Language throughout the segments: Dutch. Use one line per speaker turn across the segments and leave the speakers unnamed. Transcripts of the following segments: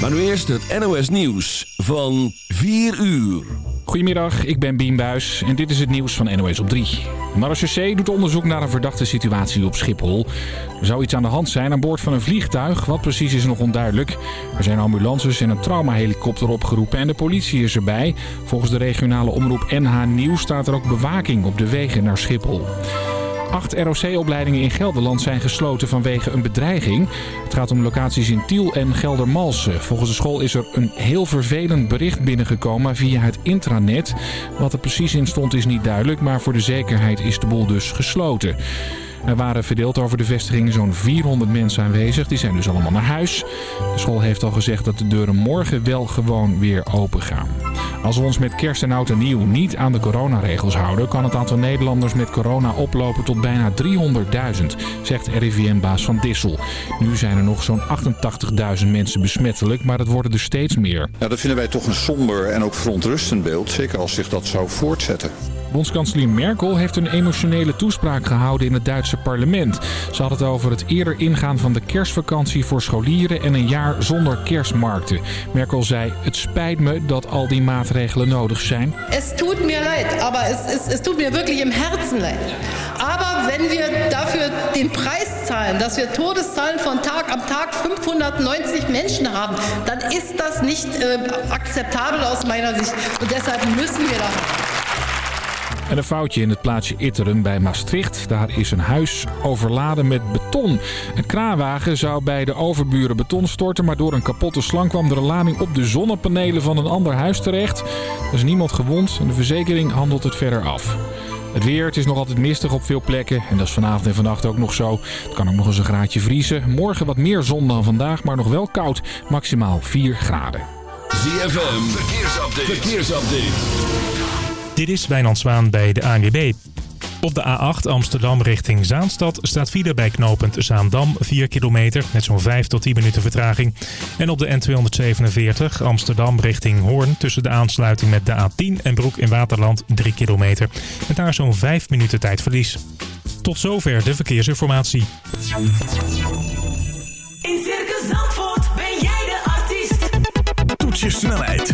Maar nu eerst het NOS Nieuws van 4 uur.
Goedemiddag, ik ben Bien Buis en dit is het nieuws van NOS op 3. Marechaussee doet onderzoek naar een verdachte situatie op Schiphol. Er zou iets aan de hand zijn aan boord van een vliegtuig. Wat precies is nog onduidelijk. Er zijn ambulances en een traumahelikopter opgeroepen en de politie is erbij. Volgens de regionale omroep NH Nieuws staat er ook bewaking op de wegen naar Schiphol. Acht ROC-opleidingen in Gelderland zijn gesloten vanwege een bedreiging. Het gaat om locaties in Tiel en Geldermalsen. Volgens de school is er een heel vervelend bericht binnengekomen via het intranet. Wat er precies in stond is niet duidelijk, maar voor de zekerheid is de boel dus gesloten. Er waren verdeeld over de vestiging zo'n 400 mensen aanwezig. Die zijn dus allemaal naar huis. De school heeft al gezegd dat de deuren morgen wel gewoon weer open gaan. Als we ons met kerst en oud en nieuw niet aan de coronaregels houden... kan het aantal Nederlanders met corona oplopen tot bijna 300.000, zegt RIVM-baas Van Dissel. Nu zijn er nog zo'n 88.000 mensen besmettelijk, maar het worden er steeds meer.
Ja, dat vinden wij toch een somber en ook verontrustend beeld, zeker als zich dat zou voortzetten.
Bondskanselier Merkel heeft een emotionele toespraak gehouden in het Duitse parlement. Ze had het over het eerder ingaan van de kerstvakantie voor scholieren en een jaar zonder kerstmarkten. Merkel zei, het spijt me dat al die maatregelen nodig zijn.
Het tut mir leid, es, es tut mir wirklich im Herzen leid. Aber wenn wir dafür den Preis zahlen, dass wir Todeszahlen von Tag am Tag 590 Menschen haben, dann ist das nicht äh, akzeptabel aus meiner Sicht. Und deshalb müssen wir da.
En een foutje in het plaatsje Itteren bij Maastricht. Daar is een huis overladen met beton. Een kraanwagen zou bij de overburen beton storten... maar door een kapotte slang kwam de lading op de zonnepanelen van een ander huis terecht. Er is niemand gewond en de verzekering handelt het verder af. Het weer, het is nog altijd mistig op veel plekken. En dat is vanavond en vannacht ook nog zo. Het kan ook nog eens een graadje vriezen. Morgen wat meer zon dan vandaag, maar nog wel koud. Maximaal 4 graden.
ZFM, verkeersupdate. verkeersupdate.
Dit is Wijnand Zwaan bij de ANWB. Op de A8 Amsterdam richting Zaanstad staat file bij knooppunt Zaandam 4 kilometer met zo'n 5 tot 10 minuten vertraging. En op de N247 Amsterdam richting Hoorn tussen de aansluiting met de A10 en Broek in Waterland 3 kilometer. Met daar zo'n 5 minuten tijdverlies. Tot zover de verkeersinformatie.
In Circus Zandvoort ben jij de artiest.
Toets je snelheid,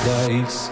paradise.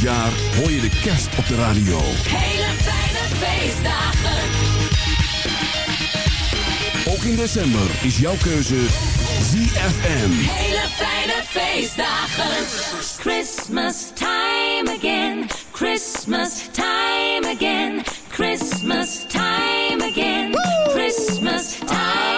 het hoor je de kerst op de radio.
Hele fijne feestdagen.
Ook in december is jouw keuze ZFM.
Hele fijne feestdagen. Christmas time again. Christmas time again. Christmas time again. Christmas time. Again. Christmas time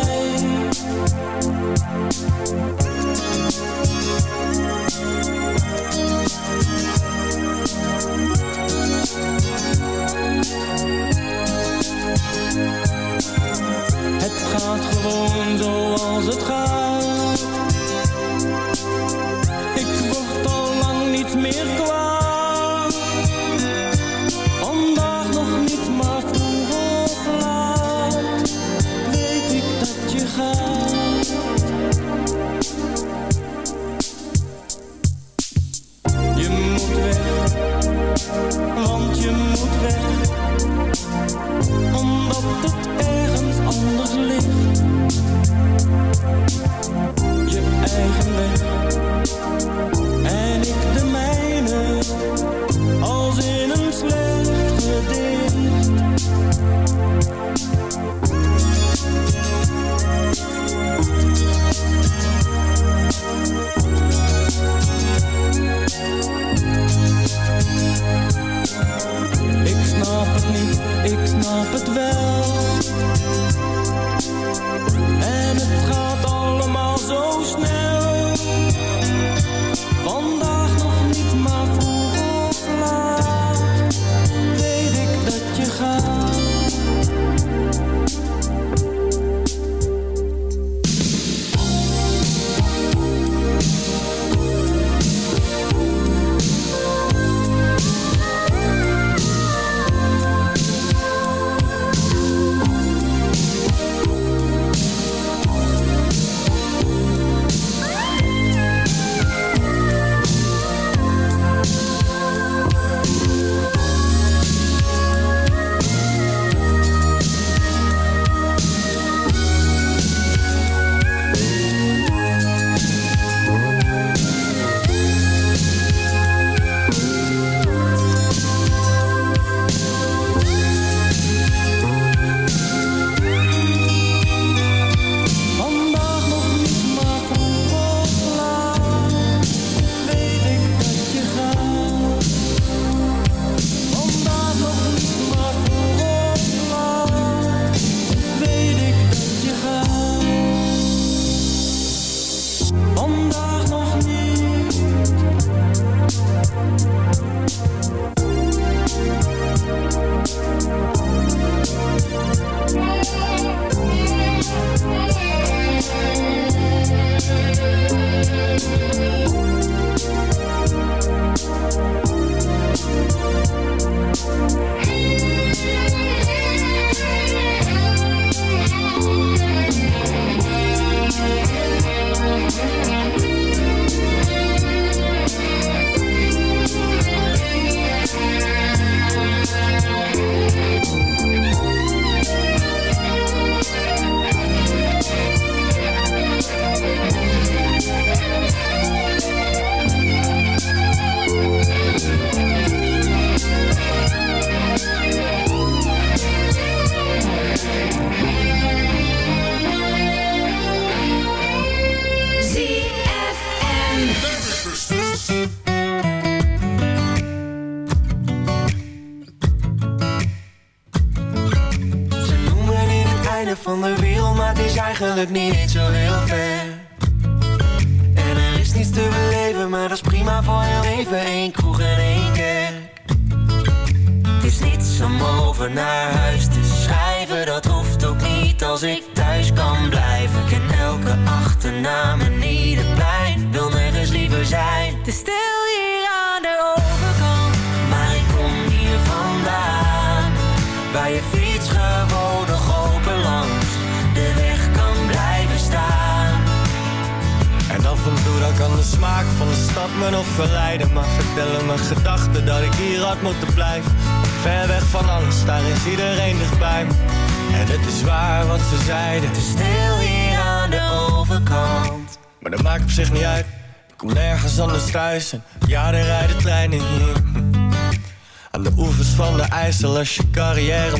gaat gewoon zoals het gaat. Ik word al lang niet meer kwaad.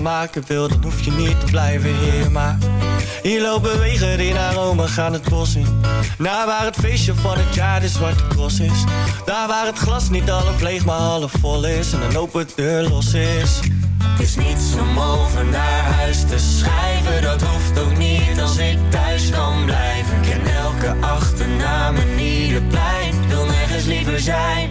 Maken wil, dan hoef je niet te blijven hier Maar hier lopen wegen naar Rome gaan het bos in Naar waar het feestje van het jaar de zwarte cross is Daar waar het glas niet half leeg maar half vol is En een open deur los is
Het is niets om over naar huis te schrijven. Dat hoeft ook niet als ik thuis kan blijven. Ik ken elke achternaam en ieder plein. Wil nergens liever zijn.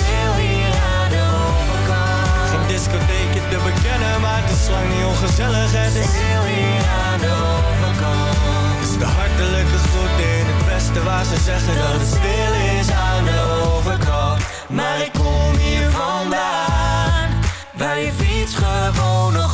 discotheekje te bekennen, maar het is lang niet ongezellig Het is
Stil hier aan de overkant.
Het is de hartelijke groet in het westen waar ze zeggen dat het stil is aan de overkant.
Maar ik kom hier vandaan, waar je fiets gewoon nog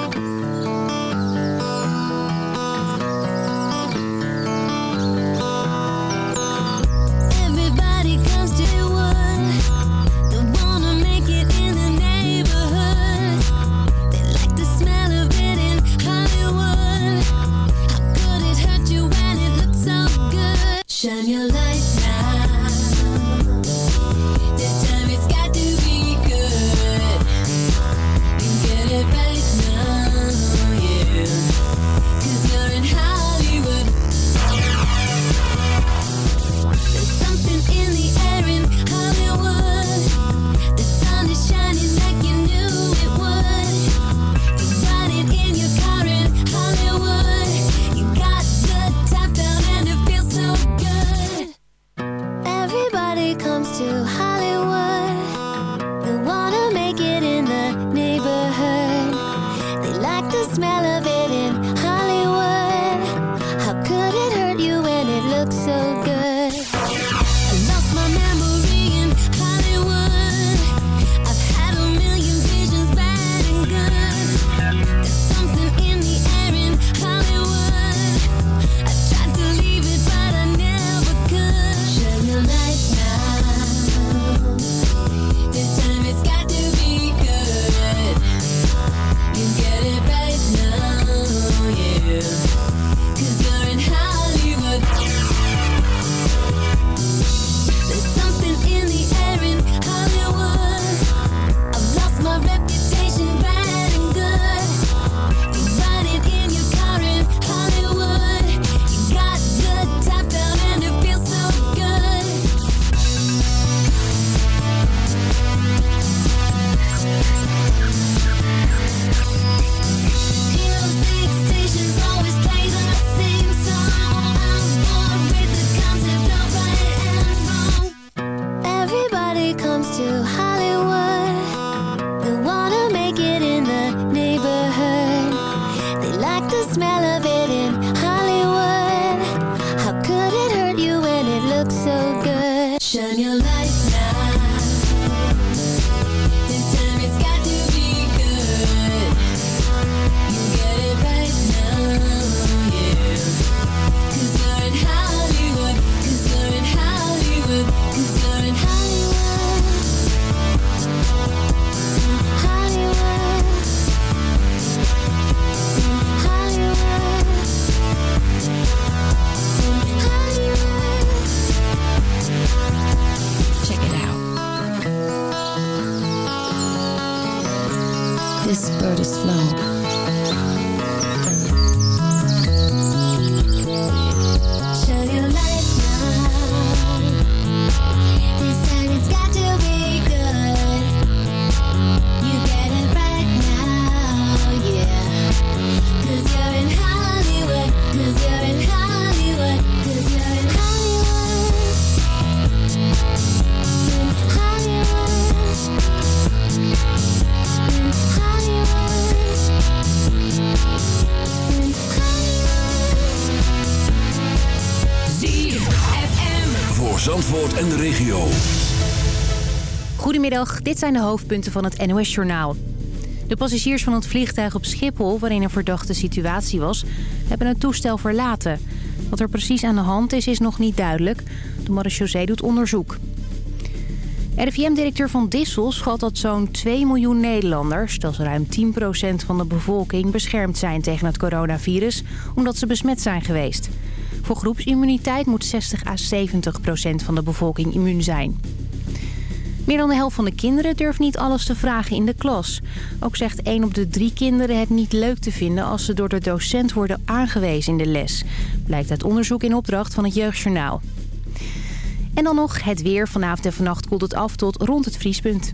Shine your light
dit zijn de hoofdpunten van het NOS-journaal. De passagiers van het vliegtuig op Schiphol, waarin een verdachte situatie was... hebben het toestel verlaten. Wat er precies aan de hand is, is nog niet duidelijk. De marechaussee doet onderzoek. RIVM-directeur Van Dissel schat dat zo'n 2 miljoen Nederlanders... dat is ruim 10% van de bevolking, beschermd zijn tegen het coronavirus... omdat ze besmet zijn geweest. Voor groepsimmuniteit moet 60 à 70 procent van de bevolking immuun zijn. Meer dan de helft van de kinderen durft niet alles te vragen in de klas. Ook zegt 1 op de 3 kinderen het niet leuk te vinden als ze door de docent worden aangewezen in de les. Blijkt uit onderzoek in opdracht van het Jeugdjournaal. En dan nog het weer. Vanavond en vannacht koelt het af tot rond het vriespunt.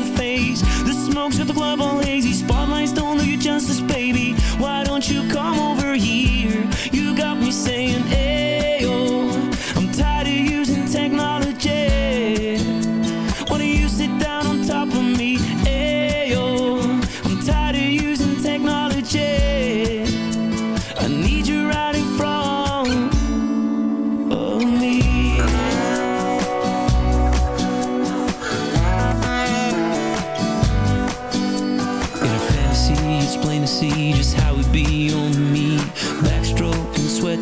come over here? You got me saying,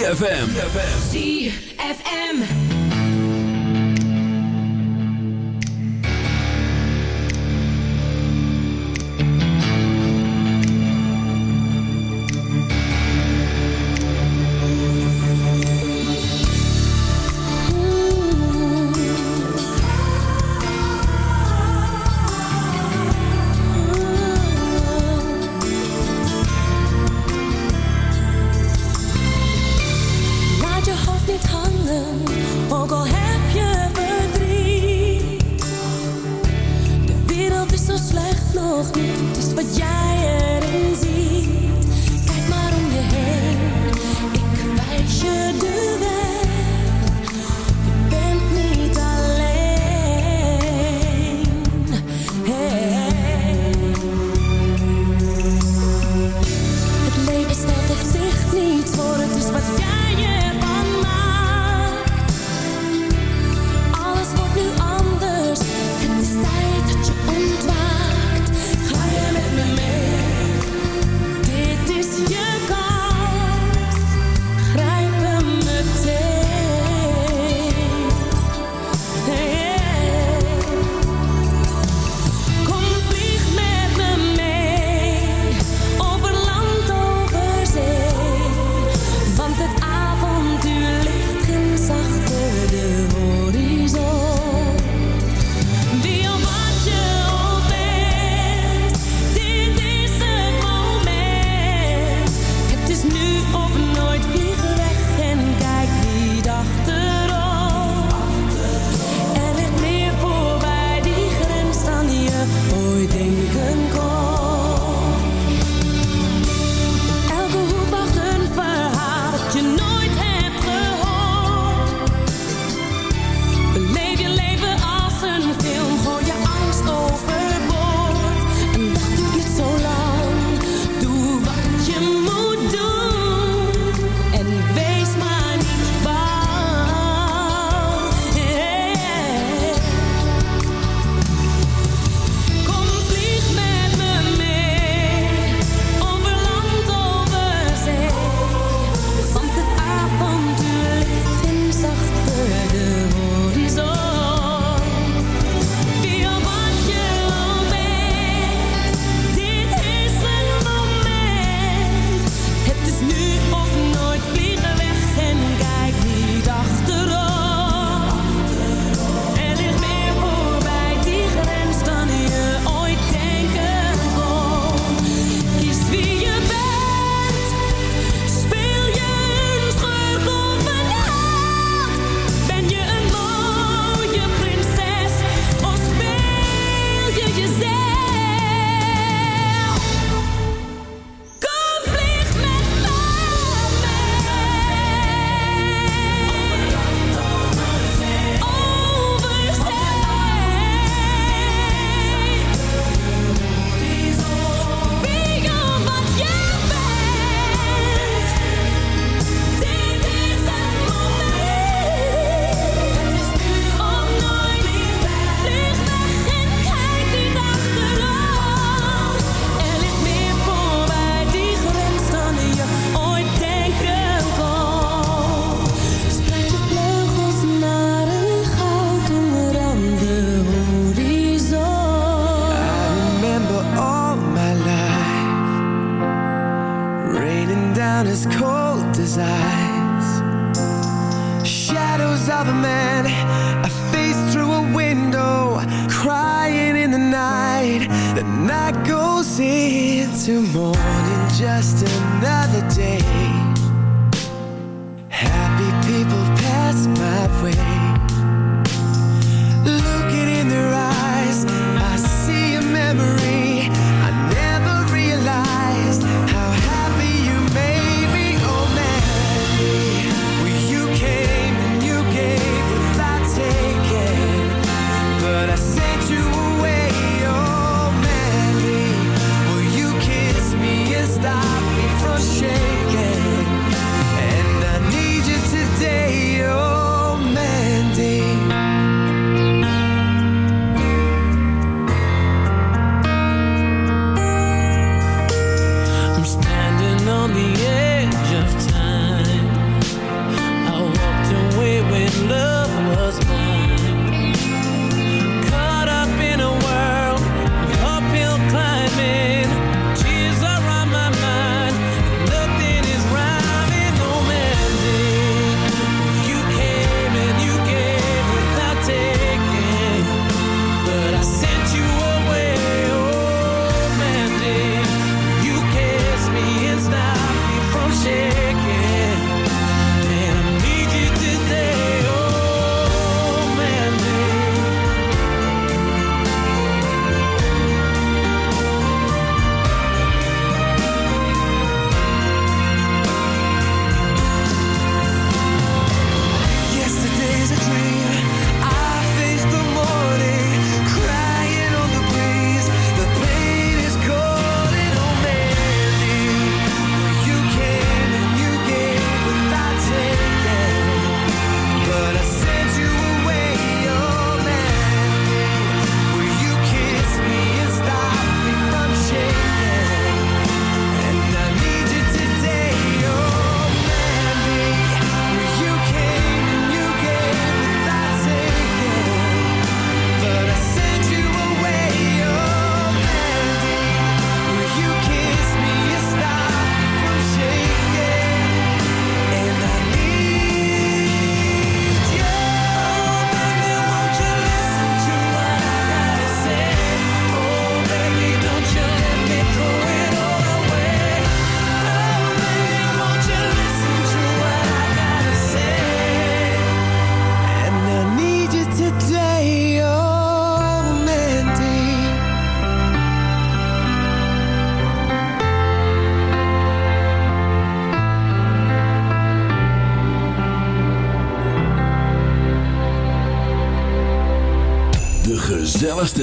ZFM.
nog is
wat jij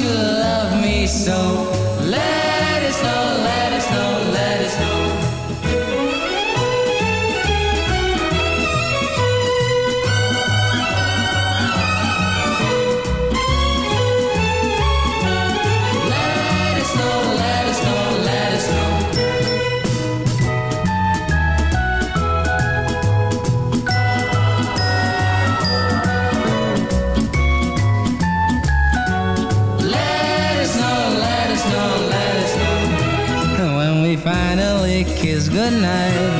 you love me so.
good
night.